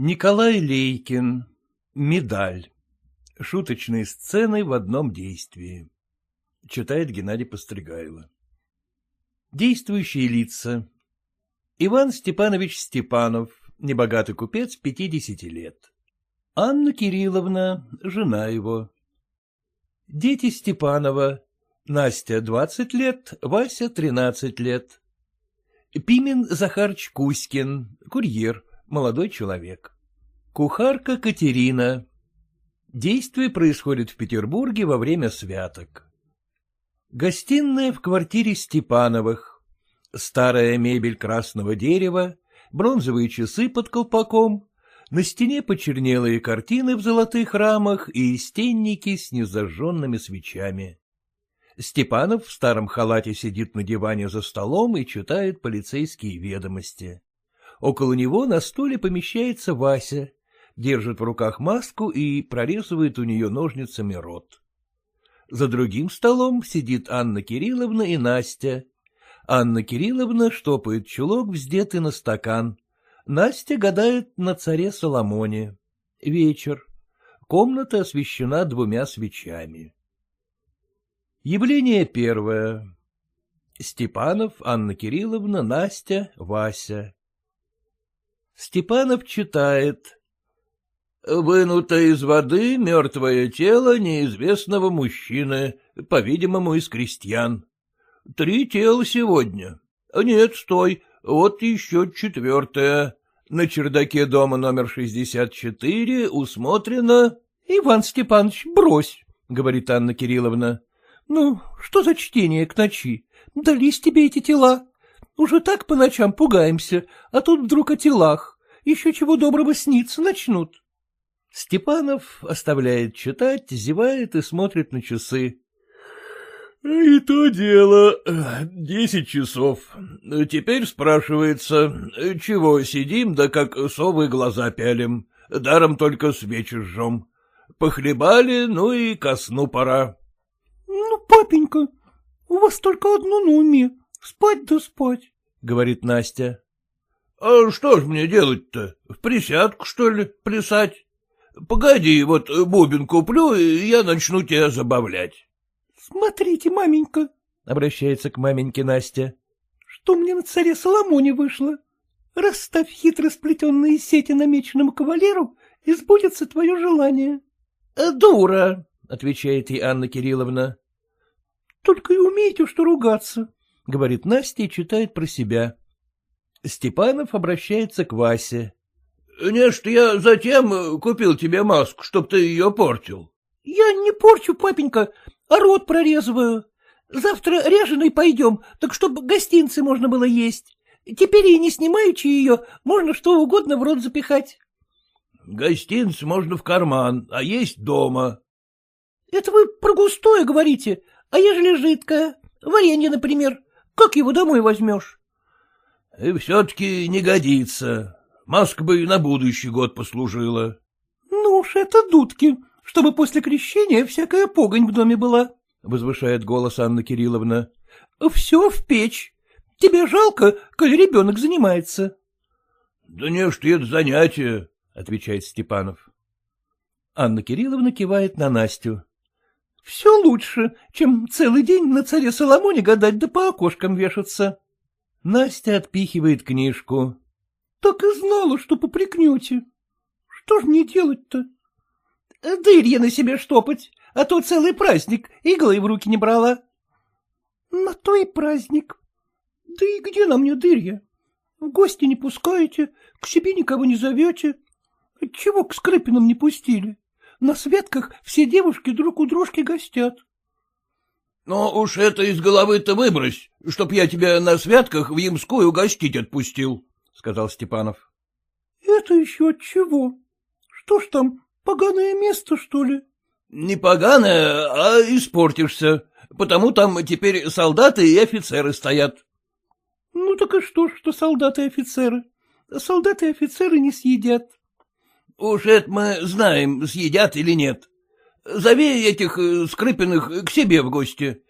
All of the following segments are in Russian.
Николай Лейкин. Медаль. Шуточные сцены в одном действии. Читает Геннадий Постригайло. Действующие лица. Иван Степанович Степанов, небогатый купец, 50 лет. Анна Кирилловна, жена его. Дети Степанова. Настя, 20 лет, Вася, 13 лет. Пимен Захарч Кузькин, курьер, молодой человек. Кухарка Катерина. Действие происходит в Петербурге во время святок. Гостиная в квартире Степановых. Старая мебель красного дерева, бронзовые часы под колпаком, на стене почернелые картины в золотых рамах и стенники с незажженными свечами. Степанов в старом халате сидит на диване за столом и читает полицейские ведомости. Около него на стуле помещается Вася, держит в руках маску и прорезывает у нее ножницами рот. За другим столом сидит Анна Кирилловна и Настя. Анна Кирилловна штопает чулок, вздетый на стакан. Настя гадает на царе Соломоне. Вечер. Комната освещена двумя свечами. Явление первое. Степанов, Анна Кирилловна, Настя, Вася. Степанов читает. Вынуто из воды мертвое тело неизвестного мужчины, по-видимому, из крестьян. Три тела сегодня. Нет, стой, вот еще четвертое. На чердаке дома номер шестьдесят четыре усмотрено... — Иван Степанович, брось, — говорит Анна Кирилловна. — Ну, что за чтение к ночи? Дались тебе эти тела? Уже так по ночам пугаемся, а тут вдруг о телах. Еще чего доброго снится начнут. Степанов оставляет читать, зевает и смотрит на часы. — И то дело. Десять часов. Теперь спрашивается, чего сидим, да как совы глаза пялим. Даром только свечи жжем. Похлебали, ну и ко сну пора. — Ну, папенька, у вас только одно на уме — спать да спать, — говорит Настя. — А что ж мне делать-то? В присядку, что ли, плясать? Погоди, вот бубен куплю, и я начну тебя забавлять. — Смотрите, маменька, — обращается к маменьке Настя, — что мне на царе Соломоне вышло. Расставь хитро сплетенные сети намеченному кавалеру, и сбудется твое желание. — Дура, — отвечает ей Анна Кирилловна. — Только и умеете, что ругаться, — говорит Настя и читает про себя. Степанов обращается к Васе. — Не, что я затем купил тебе маску, чтоб ты ее портил. — Я не порчу, папенька, а рот прорезываю. Завтра ряженой пойдем, так чтоб гостинцы можно было есть. Теперь и не снимаючи ее, можно что угодно в рот запихать. — Гостинцы можно в карман, а есть дома. — Это вы про густое говорите, а ежели жидкое? Варенье, например. Как его домой возьмешь? — И все-таки не годится. Маска бы и на будущий год послужила. — Ну уж это дудки, чтобы после крещения всякая погонь в доме была, — возвышает голос Анна Кирилловна. — Все в печь. Тебе жалко, коли ребенок занимается? — Да не, что это занятие, — отвечает Степанов. Анна Кирилловна кивает на Настю. — Все лучше, чем целый день на царе Соломоне гадать да по окошкам вешаться. Настя отпихивает книжку. — Так и знала, что попрекнете. Что ж мне делать-то? — Дырья на себе штопать, а то целый праздник, иглой в руки не брала. — На то и праздник. Да и где на мне дырья? Гости не пускаете, к себе никого не зовете. Чего к Скрипинам не пустили? На светках все девушки друг у дружки гостят. — Ну уж это из головы-то выбрось, чтоб я тебя на святках в Ямскую гостить отпустил, — сказал Степанов. — Это еще от чего? Что ж там, поганое место, что ли? — Не поганое, а испортишься, потому там теперь солдаты и офицеры стоят. — Ну так и что ж, что солдаты и офицеры? Солдаты и офицеры не съедят. — Уж это мы знаем, съедят или нет. Зови этих э, Скрипиных к себе в гости.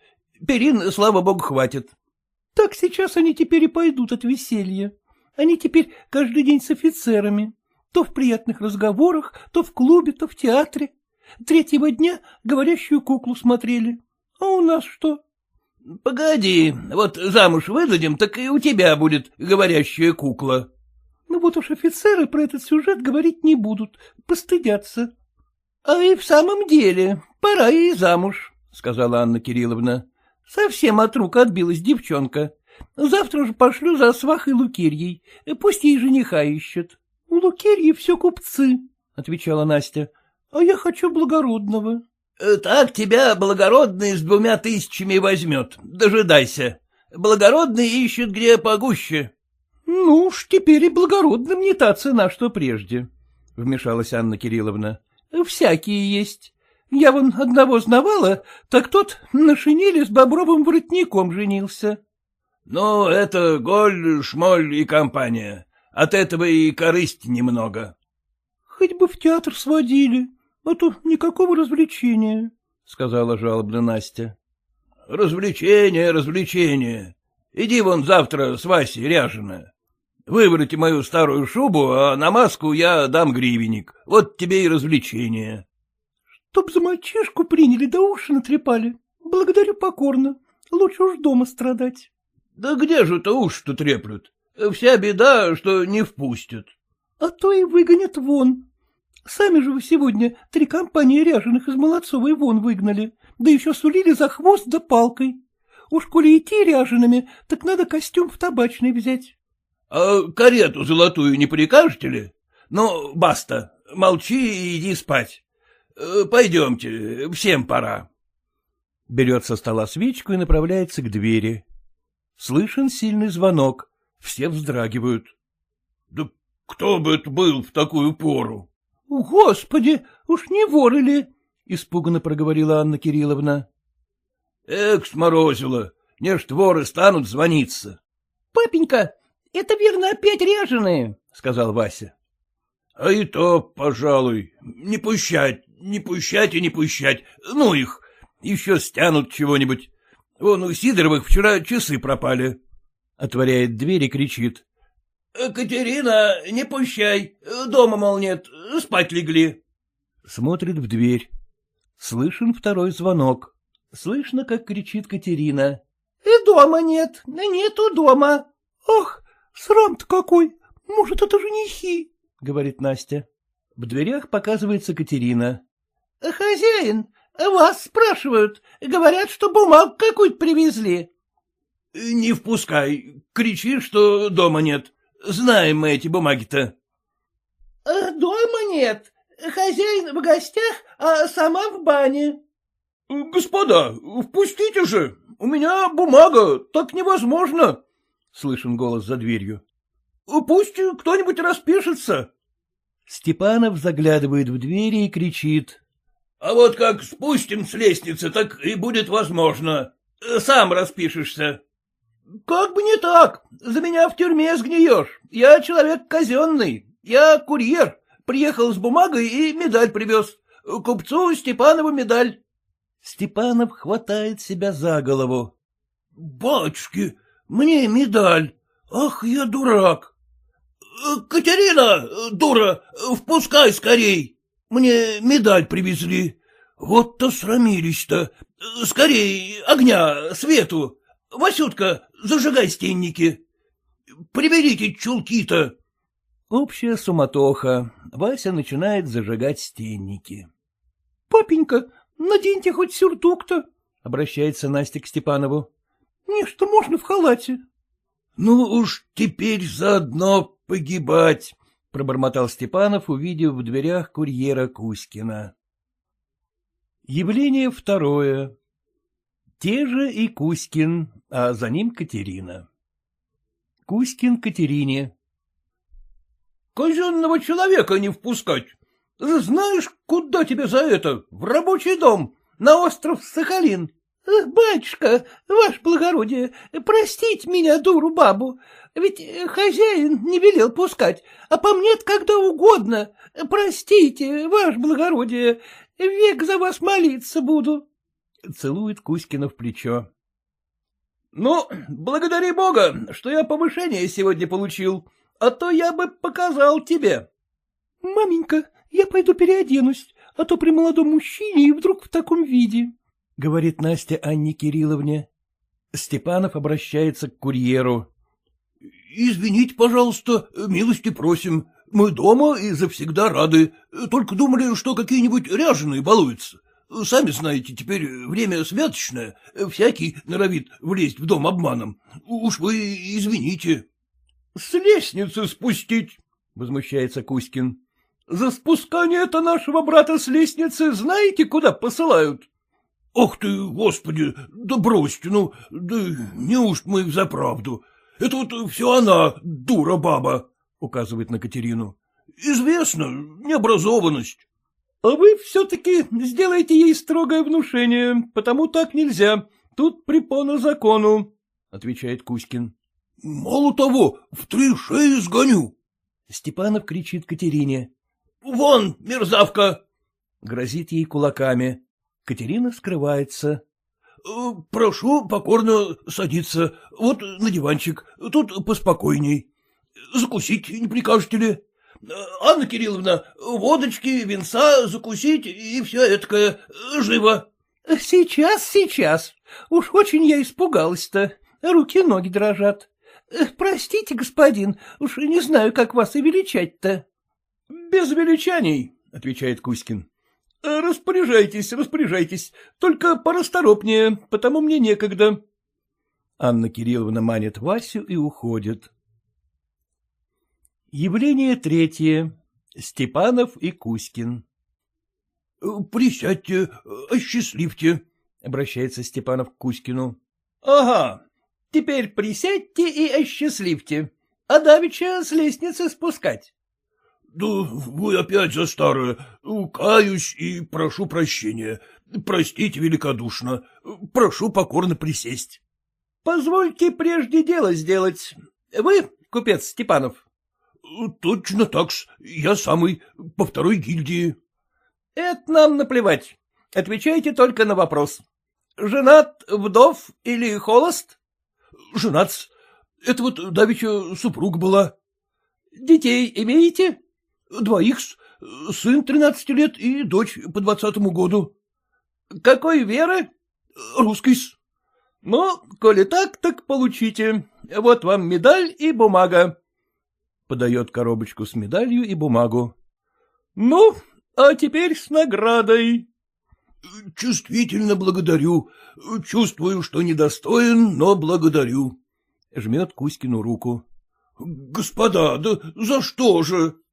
Перин, слава богу, хватит. — Так сейчас они теперь и пойдут от веселья. Они теперь каждый день с офицерами. То в приятных разговорах, то в клубе, то в театре. Третьего дня говорящую куклу смотрели. А у нас что? — Погоди, вот замуж выдадим, так и у тебя будет говорящая кукла. — Ну вот уж офицеры про этот сюжет говорить не будут, постыдятся. — А и в самом деле, пора и замуж, — сказала Анна Кирилловна. — Совсем от рук отбилась девчонка. Завтра же пошлю за свахой Лукерьей, пусть ей жениха ищет. — У Лукерьи все купцы, — отвечала Настя, — а я хочу благородного. Так тебя благородный с двумя тысячами возьмет. Дожидайся. Благородный ищет где погуще. — Ну уж теперь и благородным не та цена, что прежде, — вмешалась Анна Кирилловна. — Всякие есть. Я вон одного знавала, так тот на шинели с бобровым воротником женился. — Ну, это голь, шмоль и компания. От этого и корысти немного. — Хоть бы в театр сводили, а то никакого развлечения, — сказала жалобно Настя. — Развлечение, развлечение. Иди вон завтра с Васей Ряжина. Выберите мою старую шубу, а на маску я дам гривенник. Вот тебе и развлечение. — Чтоб за мальчишку приняли да уши натрепали. Благодарю покорно. Лучше уж дома страдать. — Да где же то уши-то треплют? Вся беда, что не впустят. — А то и выгонят вон, Сами же вы сегодня три компании ряженых из Молодцовой вон выгнали, да еще сулили за хвост да палкой. Уж коли идти ряжеными, так надо костюм в табачный взять. — А карету золотую не прикажете ли? Ну, баста, молчи и иди спать. Э, пойдемте, всем пора. Берет со стола свечку и направляется к двери. Слышен сильный звонок. Все вздрагивают. — Да кто бы это был в такую пору? — Господи, уж не воры ли? — испуганно проговорила Анна Кирилловна. — Эх, сморозила, не ж воры станут звониться. — Папенька, это верно опять ряженые, — сказал Вася. — А и то, пожалуй, не пущать, не пущать и не пущать, ну их, еще стянут чего-нибудь. Вон у Сидоровых вчера часы пропали. Отворяет дверь и кричит. — Катерина, не пущай, дома, мол, нет, спать легли. Смотрит в дверь. Слышен второй звонок. Слышно, как кричит Катерина. — И дома нет, нету дома. — Ах, срам-то какой! Может, это женихи? — говорит Настя. В дверях показывается Катерина. — Хозяин, вас спрашивают. Говорят, что бумагу какую-то привезли. — Не впускай. Кричи, что дома нет. Знаем мы эти бумаги-то. Э, — Дома нет. Хозяин в гостях, а сама в бане. — Господа, впустите же. У меня бумага, так невозможно. Слышен голос за дверью. — Пусть кто-нибудь распишется. Степанов заглядывает в двери и кричит. — А вот как спустим с лестницы, так и будет возможно. Сам распишешься. — Как бы не так. За меня в тюрьме сгниешь. Я человек казенный. Я курьер. Приехал с бумагой и медаль привез. Купцу Степанову медаль. Степанов хватает себя за голову. — Батюшки, мне медаль. Ах, я дурак. — Катерина, дура, впускай скорей. Мне медаль привезли. Вот-то срамились-то. Скорей, огня, свету. Васютка, зажигай стенники. Приберите чулки-то. Общая суматоха. Вася начинает зажигать стенники. — Папенька, наденьте хоть сюртук-то, — обращается Настя к Степанову. — Не, что можно в халате. — Ну уж теперь заодно погибать, — пробормотал Степанов, увидев в дверях курьера Кузькина. Явление второе. Те же и Кузькин, а за ним Катерина. Кузькин Катерине. — Казенного человека не впускать. Знаешь, куда тебе за это? В рабочий дом, на остров Сахалин. — Батюшка, ваше благородие, простите меня, дуру бабу, ведь хозяин не велел пускать, а по мне когда угодно. Простите, ваше благородие, век за вас молиться буду. Целует Кузькина в плечо. — Ну, благодари Бога, что я повышение сегодня получил, а то я бы показал тебе. — Маменька, я пойду переоденусь, а то при молодом мужчине и вдруг в таком виде, — говорит Настя Анне Кирилловне. Степанов обращается к курьеру. — Извините, пожалуйста, милости просим. Мы дома и завсегда рады. Только думали, что какие-нибудь ряженые балуются. Сами знаете, теперь время святочное, всякий норовит влезть в дом обманом. Уж вы извините. — С лестницы спустить, — возмущается Кузькин. — За спускание это нашего брата с лестницы знаете, куда посылают? — Ох ты, господи, да бросьте, ну, да неужто мы за правду? Это вот все она, дура баба, — указывает на Катерину. — Известно, необразованность. — А вы все-таки сделайте ей строгое внушение, потому так нельзя. Тут препона закону, — отвечает Кузькин. — Мало того, в три шеи сгоню. Степанов кричит Катерине. — Вон, мерзавка! Грозит ей кулаками. Катерина скрывается. Э, — Прошу покорно садиться. Вот на диванчик. Тут поспокойней. Закусить не прикажете ли? Анна Кирилловна, водочки, венца, закусить и все это живо. — Сейчас, сейчас. Уж очень я испугалась-то. Руки-ноги дрожат. Простите, господин, уж не знаю, как вас и величать-то. — Без величаний, — отвечает Кузькин. — Распоряжайтесь, распоряжайтесь, только порасторопнее, потому мне некогда. Анна Кирилловна манит Васю и уходит. Явление третье. Степанов и Кузькин. — Присядьте, осчастливьте, — обращается Степанов к Кузькину. — Ага, теперь присядьте и осчастливьте, а давеча с лестницы спускать. — Да вы опять за старое. Каюсь и прошу прощения. Простите великодушно. Прошу покорно присесть. — Позвольте прежде дело сделать. Вы, купец Степанов? — Точно так-с, я самый, по второй гильдии. — Это нам наплевать. Отвечайте только на вопрос. Женат, вдов или холост? — Женат -с. Это вот давеча супруг была. — Детей имеете? — Двоих-с. Сын тринадцати лет и дочь по двадцатому году. — Какой веры? — Русской-с. — Ну, коли так, так получите. Вот вам медаль и бумага подает коробочку с медалью и бумагу. — Ну, а теперь с наградой. — Чувствительно благодарю. Чувствую, что недостоин, но благодарю. Жмет Кузькину руку. — Господа, да за что же? —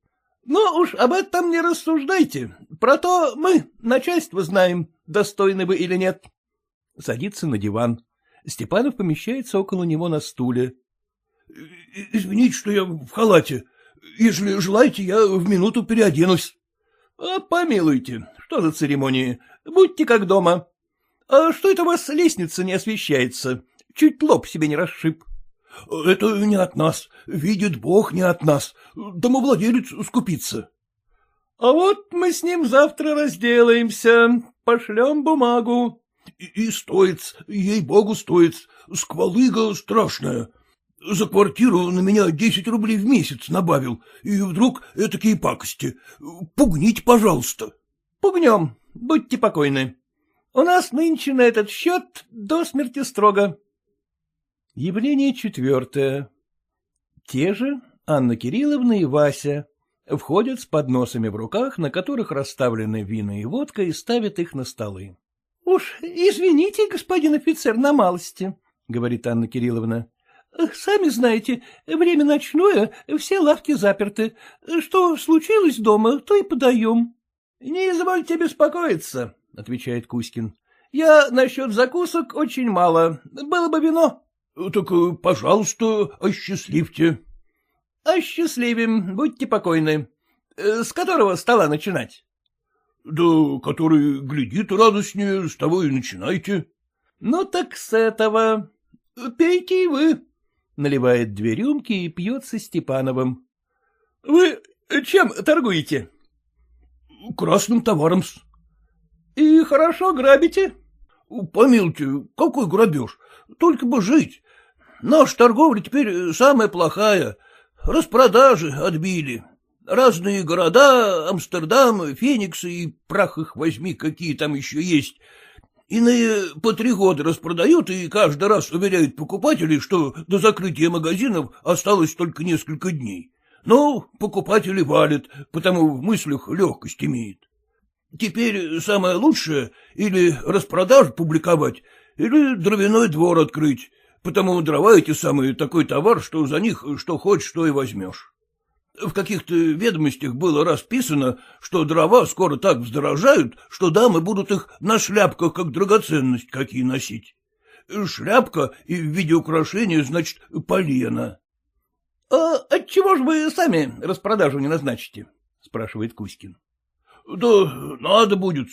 Ну уж об этом не рассуждайте. Про то мы, начальство, знаем, достойны вы или нет. Садится на диван. Степанов помещается около него на стуле. — Извините, что я в халате. Если желаете, я в минуту переоденусь. А, — Помилуйте, что за церемонии? Будьте как дома. А что это у вас лестница не освещается? Чуть лоб себе не расшиб. — Это не от нас. Видит Бог, не от нас. Домовладелец скупится. — А вот мы с ним завтра разделаемся, пошлем бумагу. — И, и стоит, ей-богу, стоит. Сквалыга страшная. За квартиру на меня десять рублей в месяц набавил, и вдруг этакие пакости. Пугните, пожалуйста. — Пугнем, будьте покойны. У нас нынче на этот счет до смерти строго. Явление четвертое. Те же Анна Кирилловна и Вася входят с подносами в руках, на которых расставлены вина и водка, и ставят их на столы. — Уж извините, господин офицер, на малости, — говорит Анна Кирилловна. Сами знаете, время ночное, все лавки заперты. Что случилось дома, то и подаем. — Не извольте беспокоиться, — отвечает Кузькин. — Я насчет закусок очень мало. Было бы вино. — Так, пожалуйста, осчастливьте. — Осчастливим, будьте покойны. С которого стола начинать? — Да который глядит радостнее, с того и начинайте. — Ну так с этого. Пейте и вы наливает две рюмки и пьет со Степановым. — Вы чем торгуете? — Красным товаром -с. — И хорошо грабите? — Помилуйте, какой грабеж? Только бы жить. Наша торговля теперь самая плохая. Распродажи отбили. разные города, Амстердам, Феникс и прах их возьми, какие там еще есть. Иные по три года распродают и каждый раз уверяют покупателей, что до закрытия магазинов осталось только несколько дней. Но покупатели валят, потому в мыслях легкость имеет. Теперь самое лучшее или распродаж публиковать, или дровяной двор открыть, потому дрова эти самые такой товар, что за них что хочешь, что и возьмешь. В каких-то ведомостях было расписано, что дрова скоро так вздорожают, что дамы будут их на шляпках как драгоценность какие носить. Шляпка и в виде украшения, значит, полено. — А отчего же вы сами распродажу не назначите? — спрашивает Кузькин. — Да надо будет.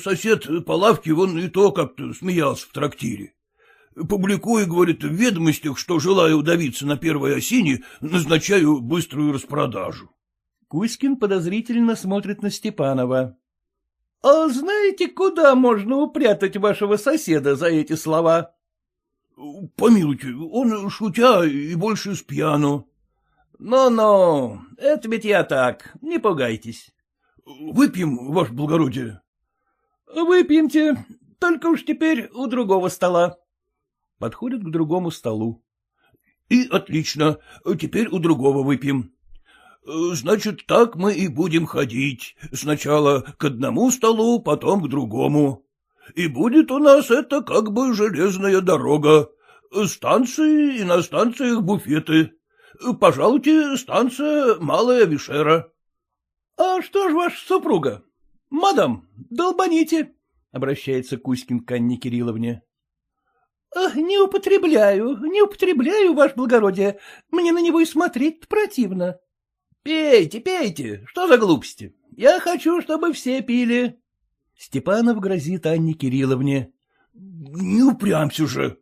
Сосед по лавке вон и то как-то смеялся в трактире. Публикую, говорит, в ведомостях, что желаю удавиться на первой осине, назначаю быструю распродажу. Кузькин подозрительно смотрит на Степанова. — А знаете, куда можно упрятать вашего соседа за эти слова? — Помилуйте, он шутя и больше с пьяну. Ну — Ну-ну, это ведь я так, не пугайтесь. — Выпьем, ваше благородие. — Выпьемте, только уж теперь у другого стола подходит к другому столу. — И отлично, теперь у другого выпьем. Значит, так мы и будем ходить. Сначала к одному столу, потом к другому. И будет у нас это как бы железная дорога. Станции и на станциях буфеты. Пожалуйте, станция Малая Вишера. — А что ж ваша супруга? Мадам, долбаните, — обращается Кузькин к Анне Кирилловне. — Не употребляю, не употребляю, ваше благородие. Мне на него и смотреть противно. — Пейте, пейте, что за глупости? Я хочу, чтобы все пили. Степанов грозит Анне Кирилловне. — Не упрямься же.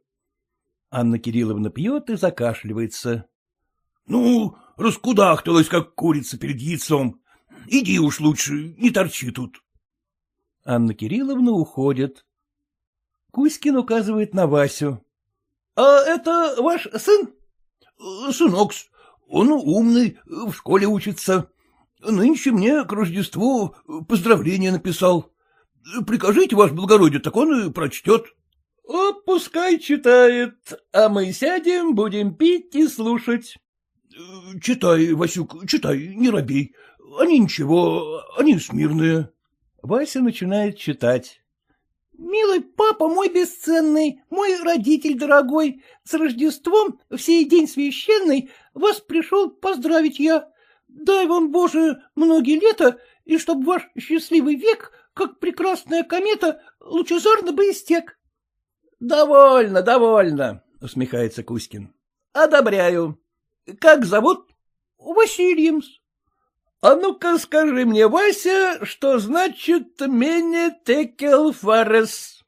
Анна Кирилловна пьет и закашливается. — Ну, раскудахталась, как курица перед яйцом. Иди уж лучше, не торчи тут. Анна Кирилловна уходит. Кузькин указывает на Васю. — А это ваш сын? — Сынокс. Он умный, в школе учится. Нынче мне к Рождеству поздравление написал. Прикажите, ваше благородие, так он и прочтет. — А пускай читает, а мы сядем, будем пить и слушать. — Читай, Васюк, читай, не робей. Они ничего, они смирные. Вася начинает читать. Милый папа мой бесценный, мой родитель дорогой, с Рождеством, в сей день священный, вас пришел поздравить я. Дай вам, Боже, многие лета, и чтоб ваш счастливый век, как прекрасная комета, лучезарно бы истек. — Довольно, довольно, — усмехается Кузькин. — Одобряю. Как зовут? — Васильемс. — А ну-ка скажи мне, Вася, что значит «мене текел фарес»?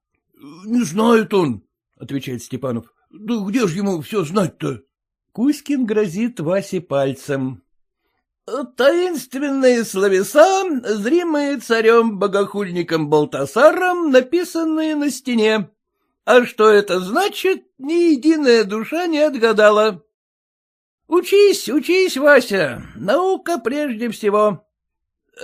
— Не знает он, — отвечает Степанов. — Да где же ему все знать-то? Кузькин грозит Васе пальцем. — Таинственные словеса, зримые царем-богохульником Балтасаром, написанные на стене. А что это значит, ни единая душа не отгадала. Учись, учись, Вася, наука прежде всего.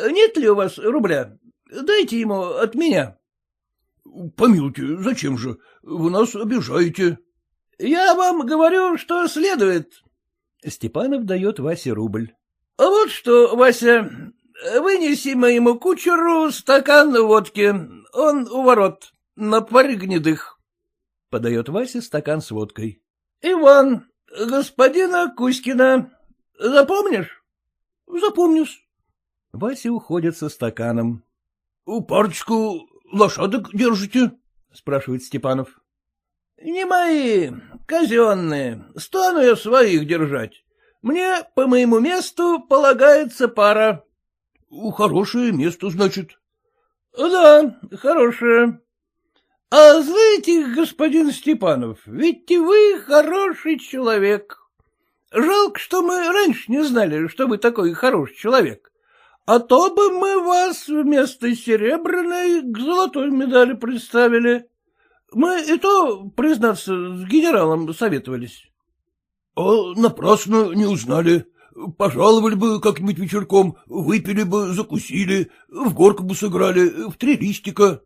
Нет ли у вас рубля? Дайте ему от меня. — Помилуйте, зачем же? Вы нас обижаете. — Я вам говорю, что следует. Степанов дает Васе рубль. — Вот что, Вася, вынеси моему кучеру стакан водки. Он у ворот, на паре гнедых. Подает Васе стакан с водкой. — Иван, господина Кузькина. Запомнишь? — Запомнюсь. Вася уходит со стаканом. — Парочку лошадок держите? — спрашивает Степанов. — Не мои, казенные. Стану я своих держать. Мне по моему месту полагается пара. — Хорошее место, значит. — Да, хорошее. — А знаете, господин Степанов, ведь и вы хороший человек. Жалко, что мы раньше не знали, что вы такой хороший человек. А то бы мы вас вместо серебряной к золотой медали представили. Мы и то, признаться, с генералом советовались. — А напрасно не узнали. Пожаловали бы как-нибудь вечерком, выпили бы, закусили, в горку бы сыграли, в три листика. —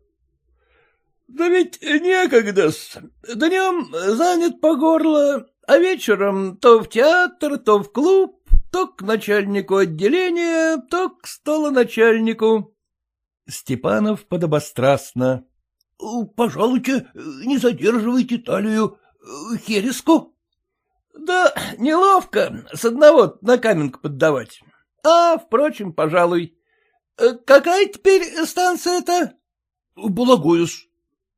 Да ведь некогда-с. Днем занят по горло, а вечером то в театр, то в клуб, то к начальнику отделения, то к столоначальнику. Степанов подобострастно. — Пожалуйте, не задерживайте талию. Хереску. — Да неловко с одного на каменку поддавать. А, впрочем, пожалуй. Какая теперь станция-то? — Балагоюс. —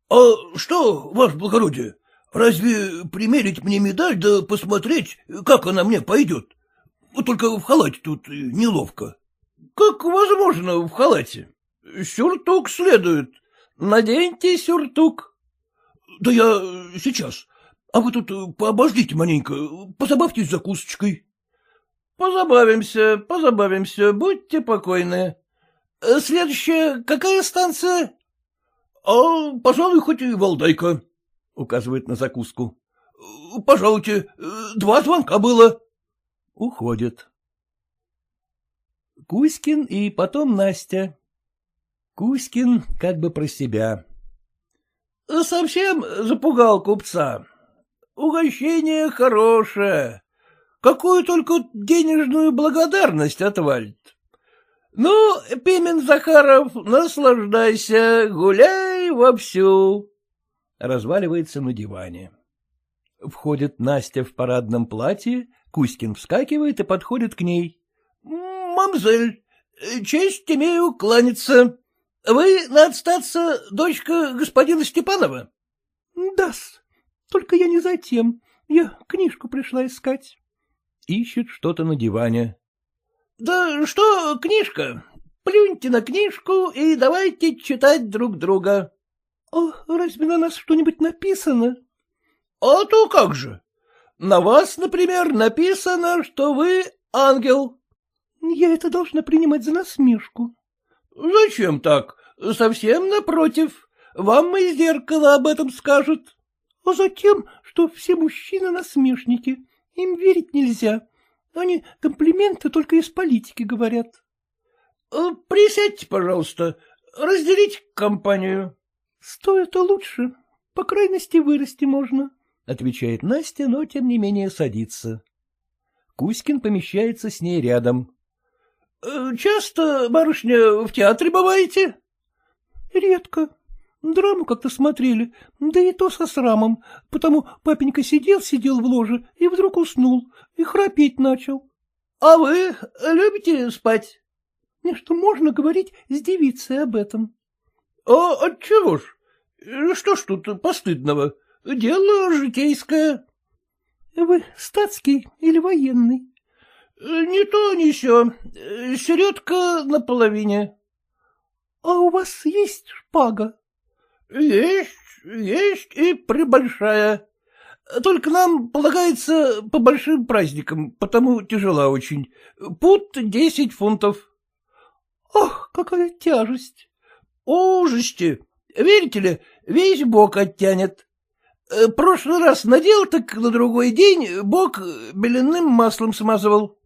А что, ваше благородие, разве примерить мне медаль да посмотреть, как она мне пойдет? Только в халате тут неловко. — Как возможно в халате? Сюртук следует. Наденьте сюртук. — Да я сейчас. А вы тут пообождите маленько, позабавьтесь закусочкой. — Позабавимся, позабавимся, будьте покойны. Следующая какая станция? — А, пожалуй, хоть и Валдайка, — указывает на закуску. — Пожалуйте, два звонка было. Уходит. Кузькин и потом Настя. Кузькин как бы про себя. — Совсем запугал купца. Угощение хорошее. Какую только денежную благодарность отвалит. Ну, Пимен Захаров, наслаждайся, гуляй вовсю. Разваливается на диване. Входит Настя в парадном платье, Кузькин вскакивает и подходит к ней. — Мамзель, честь имею кланяться. Вы, надо статься, дочка господина Степанова? — Да-с. Только я не затем. Я книжку пришла искать. Ищет что-то на диване. — Да что книжка? Плюньте на книжку и давайте читать друг друга. — А разве на нас что-нибудь написано? — А то как же. На вас, например, написано, что вы ангел. — Я это должна принимать за насмешку. — Зачем так? Совсем напротив. Вам и зеркало об этом скажет а затем, что все мужчины насмешники, им верить нельзя. Они комплименты только из политики говорят. Э, — Присядьте, пожалуйста, разделите компанию. — Стоит лучше, по крайности вырасти можно, — отвечает Настя, но тем не менее садится. Кузькин помещается с ней рядом. «Э, — Часто, барышня, в театре бываете? — Редко. Драму как-то смотрели, да и то со срамом, потому папенька сидел-сидел в ложе и вдруг уснул, и храпеть начал. — А вы любите спать? — Не что можно говорить с девицей об этом. — А отчего ж? Что ж тут постыдного? Дело житейское. — Вы статский или военный? — Не то, не сё. Середка наполовине. — А у вас есть шпага? — Есть, есть и прибольшая. Только нам полагается по большим праздникам, потому тяжела очень. Пут десять фунтов. — Ах, какая тяжесть! — Ужасти! Верите ли, весь бок оттянет. Прошлый раз надел, так на другой день бок беляным маслом смазывал.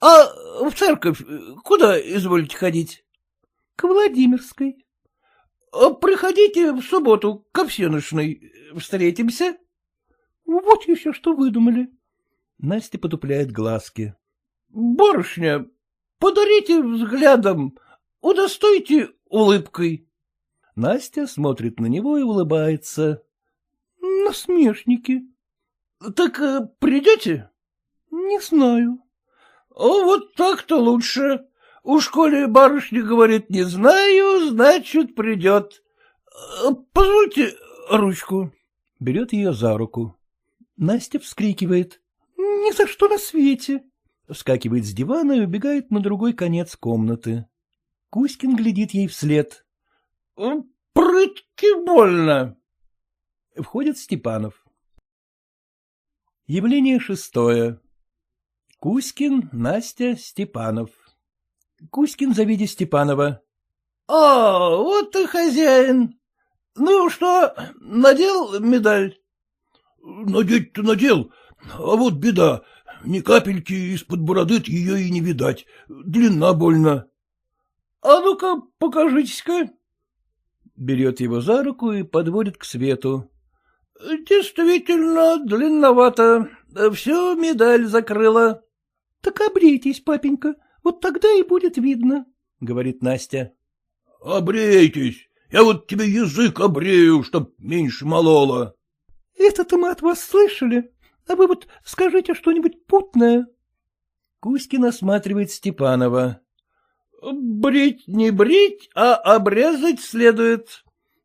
А в церковь куда изволите ходить? — К Владимирской. А — Приходите в субботу к всеночной. Встретимся. — Вот еще что выдумали. Настя потупляет глазки. — Барышня, подарите взглядом, удостойте улыбкой. Настя смотрит на него и улыбается. — Насмешники. — Так э, придете? — Не знаю. — О, вот так-то лучше. У школе барышня говорит, не знаю, значит, придет. Позвольте ручку. Берет ее за руку. Настя вскрикивает. — Ни за что на свете. Вскакивает с дивана и убегает на другой конец комнаты. Кузькин глядит ей вслед. — Прытки больно. Входит Степанов. Явление шестое. Кузькин, Настя, Степанов. Кузькин, завидя Степанова. — А, вот ты хозяин. Ну что, надел медаль? — Надеть-то надел, а вот беда. ни капельки из-под бороды ее и не видать, длина больно. — А ну-ка, покажитесь-ка. Берет его за руку и подводит к свету. — Действительно, длинновато. Все медаль закрыла. — Так обрейтесь, папенька, вот тогда и будет видно, — говорит Настя. — Обрейтесь, я вот тебе язык обрею, чтоб меньше мололо. — Это-то мы от вас слышали, а вы вот скажите что-нибудь путное. Кузькин осматривает Степанова. — Брить не брить, а обрезать следует.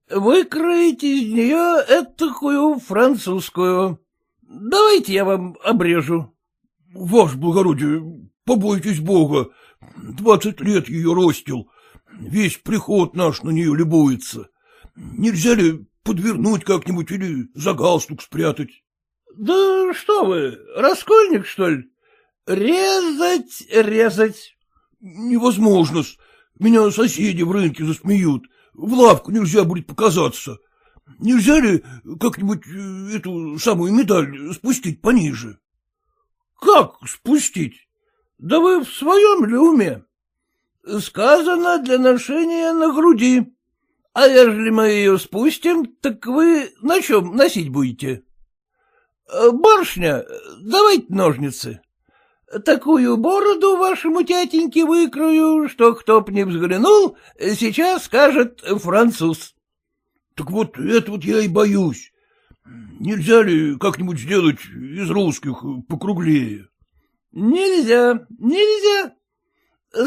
Выкроить из нее этакую французскую. Давайте я вам обрежу. — Ваше благородие, побойтесь бога, двадцать лет ее ростил, весь приход наш на нее любуется. Нельзя ли подвернуть как-нибудь или за галстук спрятать? — Да что вы, раскольник, что ли? Резать, резать. — Невозможно-с. Меня соседи в рынке засмеют. В лавку нельзя будет показаться. Нельзя ли как-нибудь э, эту самую медаль спустить пониже? — Как спустить? Да вы в своем ли уме? Сказано для ношения на груди. А ежели мы ее спустим, так вы на чем носить будете? Барышня, давайте ножницы. Такую бороду вашему тятеньке выкрою, что кто б не взглянул, сейчас скажет француз. — Так вот это вот я и боюсь. Нельзя ли как-нибудь сделать из русских покруглее? — Нельзя, нельзя.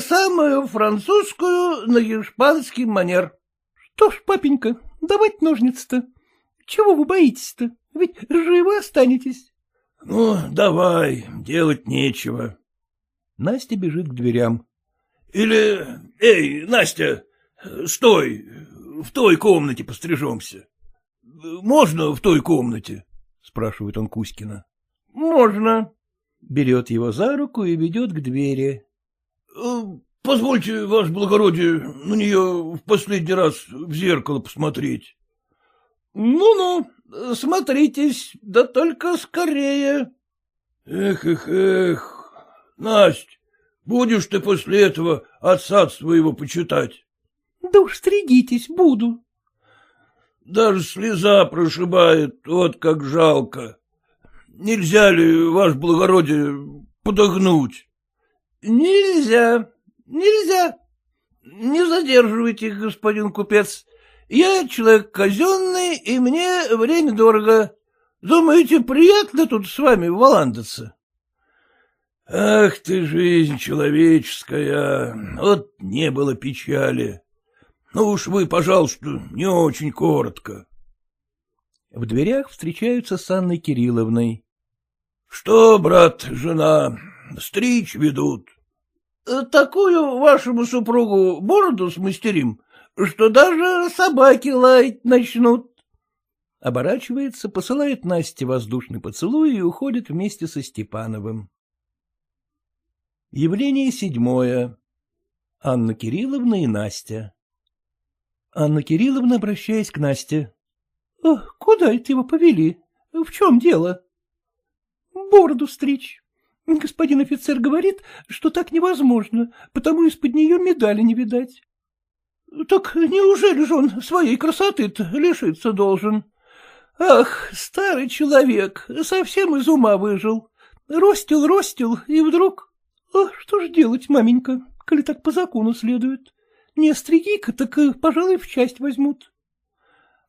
Самую французскую на испанский манер. — Что ж, папенька, давать ножницы-то. Чего вы боитесь-то? Ведь живы останетесь. — Ну, давай, делать нечего. Настя бежит к дверям. — Или... Эй, Настя, стой, в той комнате пострижемся. Можно в той комнате? — спрашивает он Кузькина. — Можно. Берет его за руку и ведет к двери. Э, — Позвольте, ваше благородие, на нее в последний раз в зеркало посмотреть. Ну — Ну-ну, смотритесь, да только скорее. — Эх, эх, эх, Насть, будешь ты после этого отца своего почитать? — Да уж стригитесь, буду. Даже слеза прошибает, вот как жалко. Нельзя ли, ваше благородие, подогнуть? — Нельзя, нельзя. Не задерживайте, господин купец. Я человек казенный, и мне время дорого. Думаете, приятно тут с вами валандаться? Ах ты, жизнь человеческая, вот не было печали. Ну уж вы, пожалуйста, не очень коротко. В дверях встречаются с Анной Кирилловной. — Что, брат, жена, стричь ведут? — Такую вашему супругу бороду смастерим, что даже собаки лаять начнут. Оборачивается, посылает Насте воздушный поцелуй и уходит вместе со Степановым. Явление седьмое. Анна Кирилловна и Настя. Анна Кирилловна, обращаясь к Насте. — Куда это его повели? В чем дело? — Бороду стричь. Господин офицер говорит, что так невозможно, потому из-под нее медали не видать. — Так неужели же он своей красоты-то лишиться должен? Ах, старый человек, совсем из ума выжил. Ростил, ростил, и вдруг... А что ж делать, маменька, коли так по закону следует? Не остриги-ка, так, пожалуй, в часть возьмут.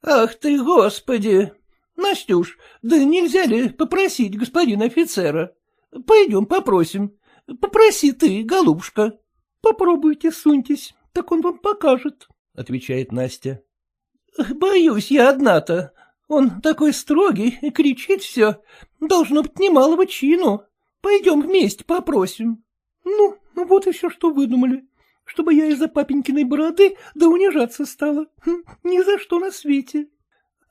Ах ты, господи! Настюш, да нельзя ли попросить господина офицера? Пойдем попросим. Попроси ты, голубушка. Попробуйте, суньтесь, так он вам покажет, — отвечает Настя. Боюсь я одна-то. Он такой строгий, кричит все. Должно быть немалого чину. Пойдем вместе попросим. Ну, вот и все, что выдумали. Чтобы я из-за папенькиной бороды да унижаться стала. Хм, ни за что на свете.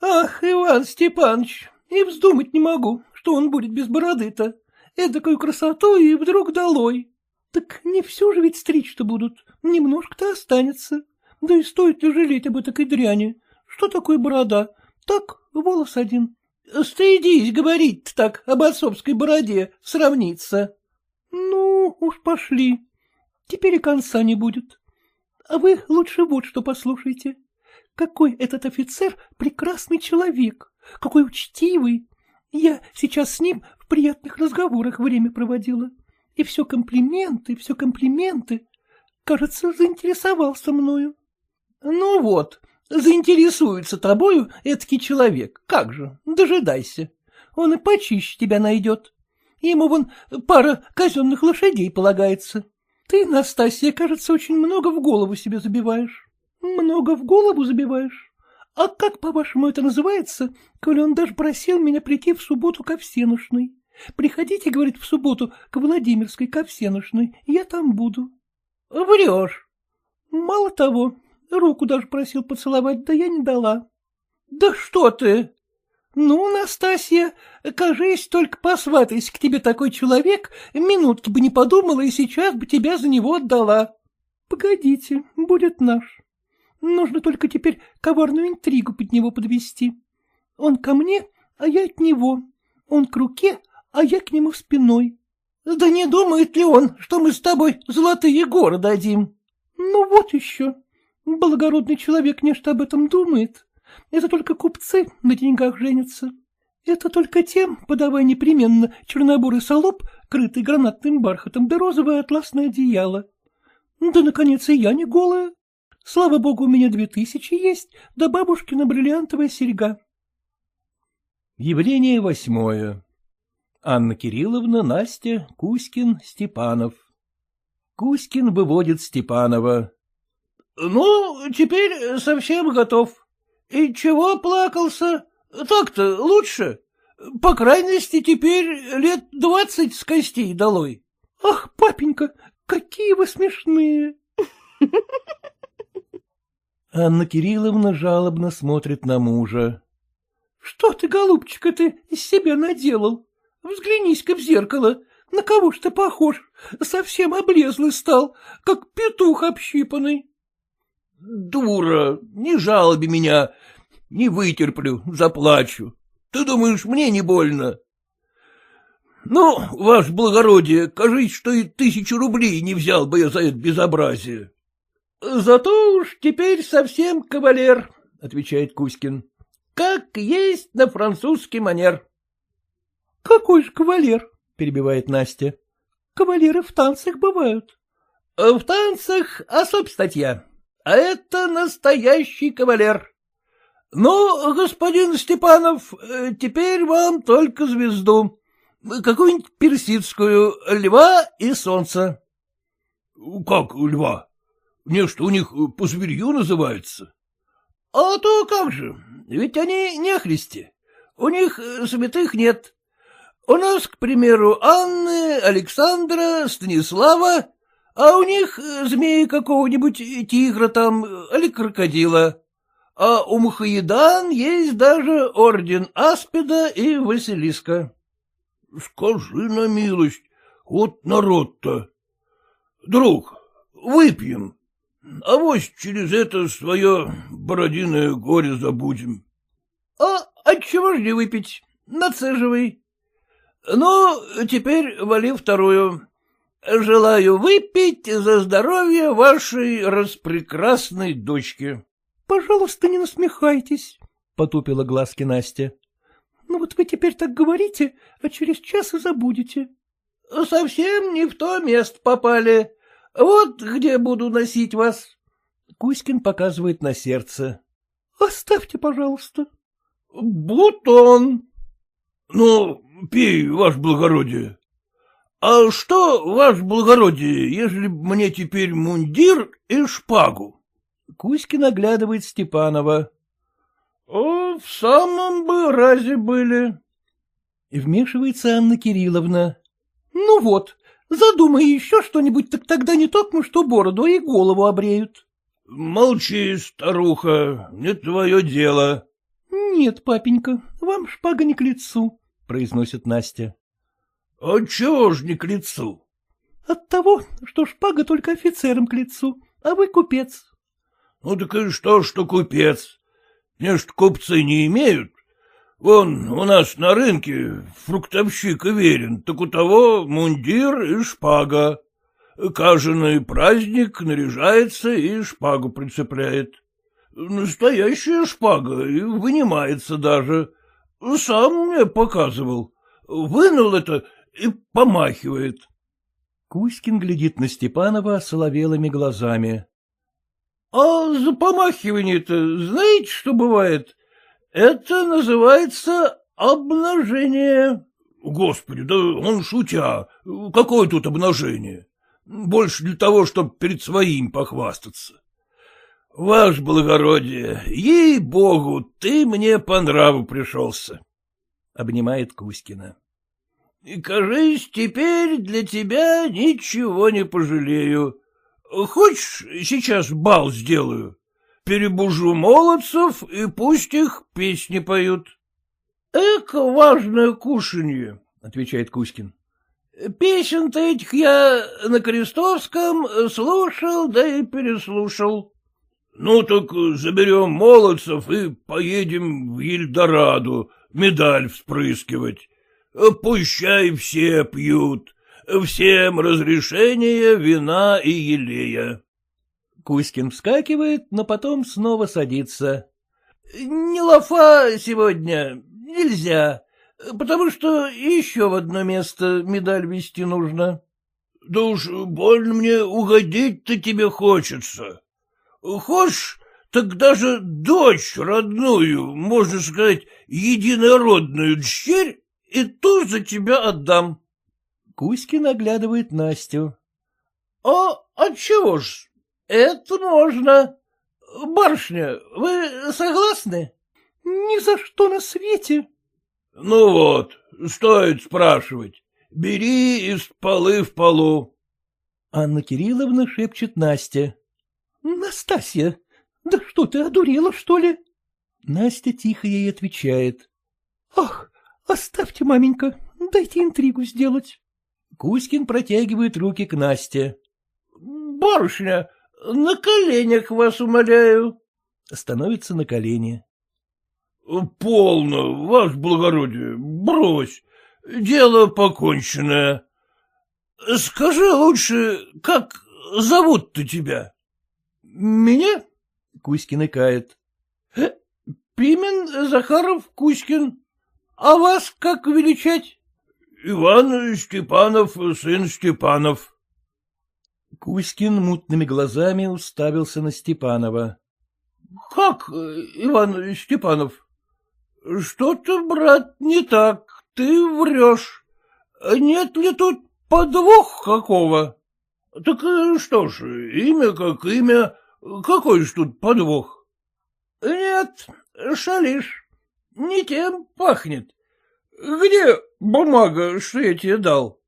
Ах, Иван Степанович, и вздумать не могу, что он будет без бороды-то. Эдакую красоту и вдруг долой. Так не все же ведь стричь-то будут, немножко-то останется. Да и стоит ли жалеть об этой дряни? Что такое борода? Так, волос один. Стыдись говорить так об отцовской бороде, сравниться. Ну, уж пошли. Теперь и конца не будет. А вы лучше вот что послушайте. Какой этот офицер прекрасный человек, какой учтивый. Я сейчас с ним в приятных разговорах время проводила. И все комплименты, все комплименты. Кажется, заинтересовался мною. Ну вот, заинтересуется тобою эдакий человек. Как же, дожидайся. Он и почище тебя найдет. Ему вон пара казенных лошадей полагается. Ты, Настасья, кажется, очень много в голову себе забиваешь. Много в голову забиваешь? А как, по-вашему, это называется, коли он даже просил меня прийти в субботу ко всеношной? Приходите, говорит, в субботу к Владимирской ко всеношной, я там буду. Врешь. Мало того, руку даже просил поцеловать, да я не дала. Да что ты! Ну, Настасья, кажись, только посватаясь к тебе такой человек, минутки бы не подумала и сейчас бы тебя за него отдала. Погодите, будет наш. Нужно только теперь коварную интригу под него подвести. Он ко мне, а я от него. Он к руке, а я к нему спиной. Да не думает ли он, что мы с тобой золотые горы дадим? Ну вот еще. Благородный человек нечто об этом думает. Это только купцы на деньгах женятся. Это только тем подавай непременно чернобурый солоб, крытый гранатным бархатом, да розовое атласное одеяло. Да, наконец, и я не голая. Слава богу, у меня две тысячи есть, да бабушкина бриллиантовая серьга. Явление восьмое. Анна Кирилловна, Настя, Кузькин, Степанов. Кузькин выводит Степанова. — Ну, теперь совсем готов. И чего плакался? Так-то лучше. По крайности, теперь лет двадцать с костей долой. — Ах, папенька, какие вы смешные! Анна Кирилловна жалобно смотрит на мужа. — Что ты, голубчик, ты из себя наделал? Взглянись-ка в зеркало. На кого ж ты похож? Совсем облезлый стал, как петух общипанный. — Дура, не жалоби меня. Не вытерплю, заплачу. Ты думаешь, мне не больно? Ну, ваше благородие, кажись, что и тысячу рублей не взял бы я за это безобразие. — Зато уж теперь совсем кавалер, — отвечает Кузькин. — Как есть на французский манер. — Какой же кавалер? — перебивает Настя. — Кавалеры в танцах бывают. — В танцах особь статья, а это настоящий кавалер. Ну, господин Степанов, э, теперь вам только звезду. Какую-нибудь персидскую, льва и солнце. — Как льва? Не что у них по зверью называется? — А то как же, ведь они не христи. У них святых нет. У нас, к примеру, Анны, Александра, Станислава, а у них змеи какого-нибудь тигра там или крокодила. А у Мухаедан есть даже орден Аспида и Василиска. — Скажи на милость, вот народ-то. Друг, выпьем, а вось через это свое бородиное горе забудем. — А отчего ж не выпить? Нацеживай. Ну, теперь вали вторую. Желаю выпить за здоровье вашей распрекрасной дочки. — Пожалуйста, не насмехайтесь, — потупила глазки Настя. — Ну вот вы теперь так говорите, а через час и забудете. — Совсем не в то место попали. Вот где буду носить вас. Кузькин показывает на сердце. — Оставьте, пожалуйста. — Бутон. — Ну, пей, ваше благородие. — А что, ваше благородие, ежели мне теперь мундир и шпагу? Кузькин оглядывает Степанова. — О, в самом бы разе были. И вмешивается Анна Кирилловна. — Ну вот, задумай еще что-нибудь, так тогда не только что бороду, а и голову обреют. — Молчи, старуха, не твое дело. — Нет, папенька, вам шпага не к лицу, — произносит Настя. — А чего ж не к лицу? — От того, что шпага только офицерам к лицу, а вы купец. — Ну так и что, что купец? Нечто купцы не имеют. Вон у нас на рынке фруктовщик верен, так у того мундир и шпага. Каждый праздник наряжается и шпагу прицепляет. Настоящая шпага, и вынимается даже. Сам мне показывал. Вынул это и помахивает. Кузькин глядит на Степанова соловелыми глазами. — А за помахивание-то знаете, что бывает? Это называется обнажение. — Господи, да он шутя. Какое тут обнажение? Больше для того, чтобы перед своим похвастаться. Ваше благородие, ей-богу, ты мне по нраву пришелся. Обнимает Кузькина. И, кажись, теперь для тебя ничего не пожалею. Хочешь, сейчас бал сделаю? Перебужу молодцев, и пусть их песни поют. — Эко важное кушанье, — отвечает Кузькин. — Песен-то этих я на Крестовском слушал, да и переслушал. — Ну так заберем молодцев и поедем в Ельдораду медаль вспрыскивать. Пущай все пьют, всем разрешение вина и елея. Кузькин вскакивает, но потом снова садится. — Не лафа сегодня, нельзя, потому что еще в одно место медаль вести нужно. — Да уж больно мне угодить-то тебе хочется. Хочешь, так даже дочь родную, можно сказать, единородную дщерь, и ту за тебя отдам. Кузькин оглядывает Настю. — А отчего ж? Это можно. Барышня, вы согласны? — Ни за что на свете. — Ну вот, стоит спрашивать. Бери из полы в полу. Анна Кирилловна шепчет Насте. — Настасья, да что ты, одурела, что ли? Настя тихо ей отвечает. — Ах, Оставьте, маменька, дайте интригу сделать. Кузькин протягивает руки к Насте. — Барышня, на коленях вас умоляю. Становится на колени. — Полно, ваше благородие, брось. Дело поконченное. Скажи лучше, как зовут-то тебя? — Меня? — Кузькин икает. — Пимен Захаров Кузькин. А вас как величать? — Иван Степанов, сын Степанов. Кузькин мутными глазами уставился на Степанова. — Как, Иван Степанов? Что-то, брат, не так, ты врешь. Нет ли тут подвох какого? Так что ж, имя как имя, какой ж тут подвох? — Нет, шалишь. Не тем пахнет. Где бумага, что я тебе дал?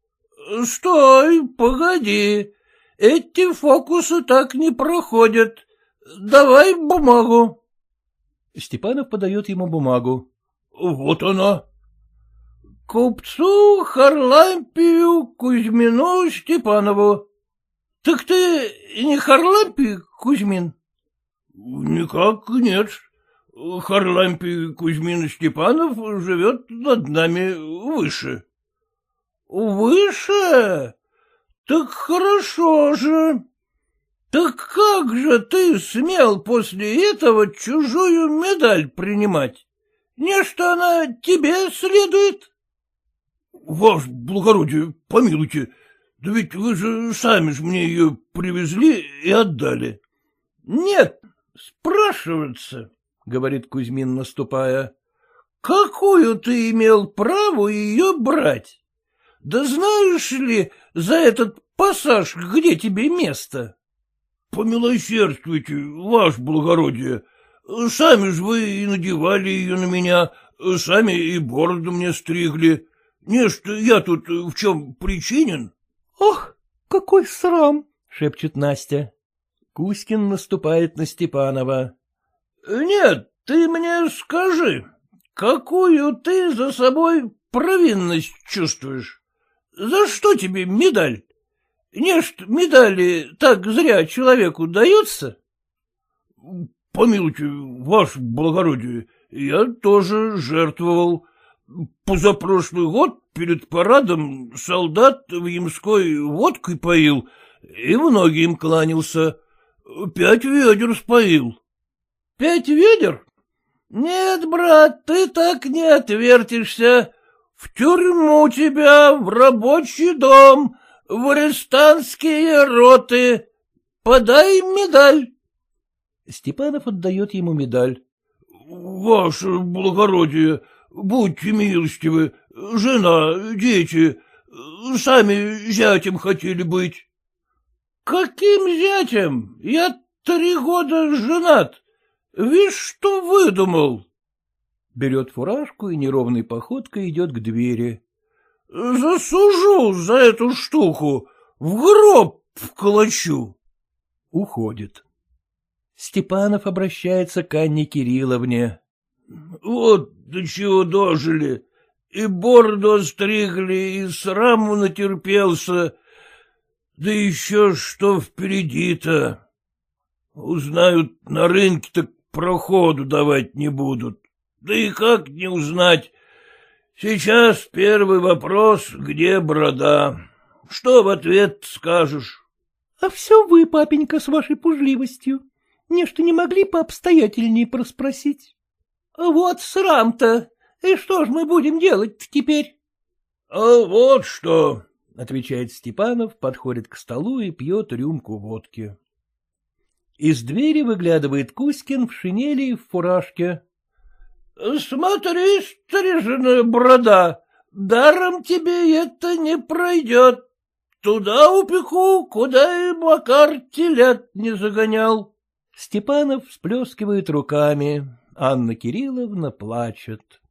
Стой, погоди. Эти фокусы так не проходят. Давай бумагу. Степанов подает ему бумагу. Вот она. Купцу Харлампию Кузьмину Степанову. Так ты не Харлампий Кузьмин? Никак нет. Харлампий Кузьмин Степанов живет над нами выше. — Выше? Так хорошо же. Так как же ты смел после этого чужую медаль принимать? Не что она тебе следует? — Ваше благородие, помилуйте, да ведь вы же сами же мне ее привезли и отдали. — Нет, спрашиваться. — говорит Кузьмин, наступая. — Какую ты имел право ее брать? Да знаешь ли за этот пассаж, где тебе место? — Помилосердствуйте, ваше благородие. Сами же вы и надевали ее на меня, сами и бороду мне стригли. Не что я тут в чем причинен? — Ох, какой срам! — шепчет Настя. Кузькин наступает на Степанова. — Нет, ты мне скажи, какую ты за собой провинность чувствуешь? За что тебе медаль? Нечт медали так зря человеку даются? — Помилуйте, ваше благородие, я тоже жертвовал. Позапрошлый год перед парадом солдат в Ямской водкой поил и многим кланялся. Пять ведер споил. — Пять ведер? Нет, брат, ты так не отвертишься. В тюрьму тебя, в рабочий дом, в арестантские роты. Подай медаль. Степанов отдает ему медаль. — Ваше благородие, будьте милостивы, жена, дети, сами зятем хотели быть. — Каким зятем? Я три года женат. Вишь, что выдумал? Берет фуражку и неровной походкой идет к двери. — Засужу за эту штуку, в гроб вколочу. Уходит. Степанов обращается к Анне Кирилловне. — Вот до чего дожили. И бороду остригли, и сраму натерпелся. Да еще что впереди-то. Узнают на рынке, так проходу давать не будут. Да и как не узнать? Сейчас первый вопрос, где борода? Что в ответ скажешь? — А все вы, папенька, с вашей пужливостью. Нечто не могли пообстоятельнее проспросить. — Вот срам-то! И что ж мы будем делать теперь? — А вот что, — отвечает Степанов, подходит к столу и пьет рюмку водки. Из двери выглядывает Кузькин в шинели и в фуражке. — Смотри, стриженная борода, даром тебе это не пройдет. Туда упеку, куда и Макар телят не загонял. Степанов всплескивает руками, Анна Кирилловна плачет.